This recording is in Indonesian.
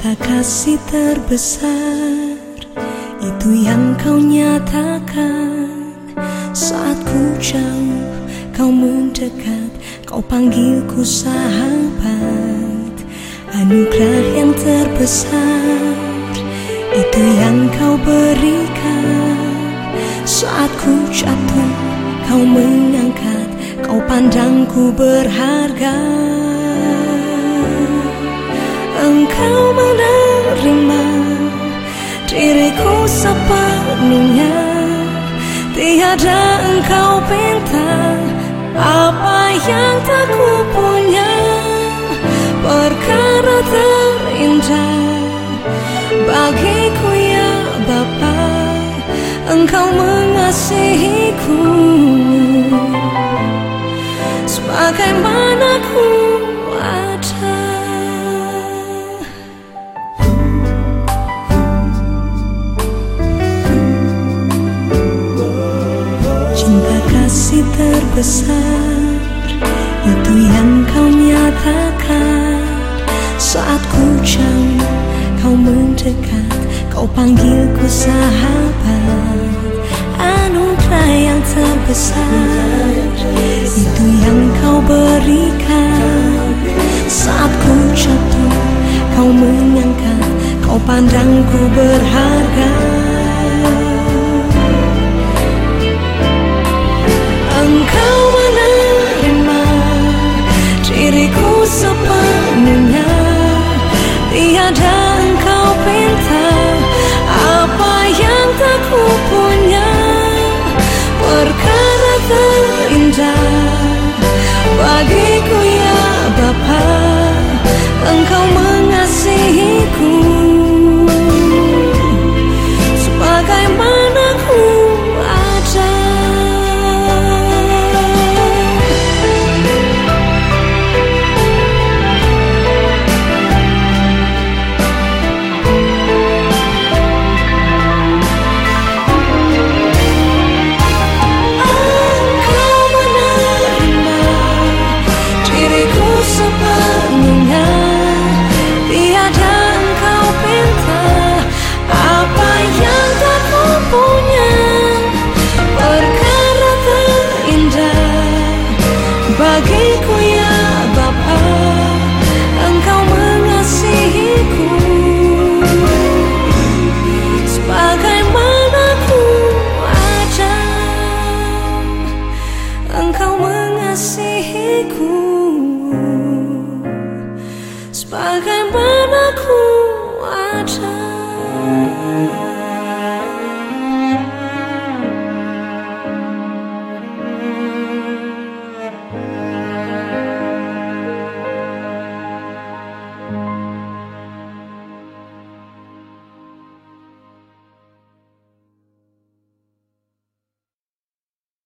Cinta kasih terbesar. Itu yang kau nyatakan. Saat ku jauh Kau mendekat Kau panggilku sahabat. Anugerah yang terbesar Itu yang kau berikan. Saat ku jatuh Kau mengangkat Kau pandangku berharga Engkau menerima diriku sepenuhnya. Tiada engkau pinta apa yang tak ku punya Perkara terindah bagiku ya Bapa. Engkau mengasihiku terbesar. Itu yang kau nyatakan. Saat ku jauh kau mendekat Kau panggilku sahabat. Anugerah yang terbesar. Itu yang kau berikan. Saat ku jatuh kau mengangkat Kau pandangku berharga diriku. Sebagaimana ku ada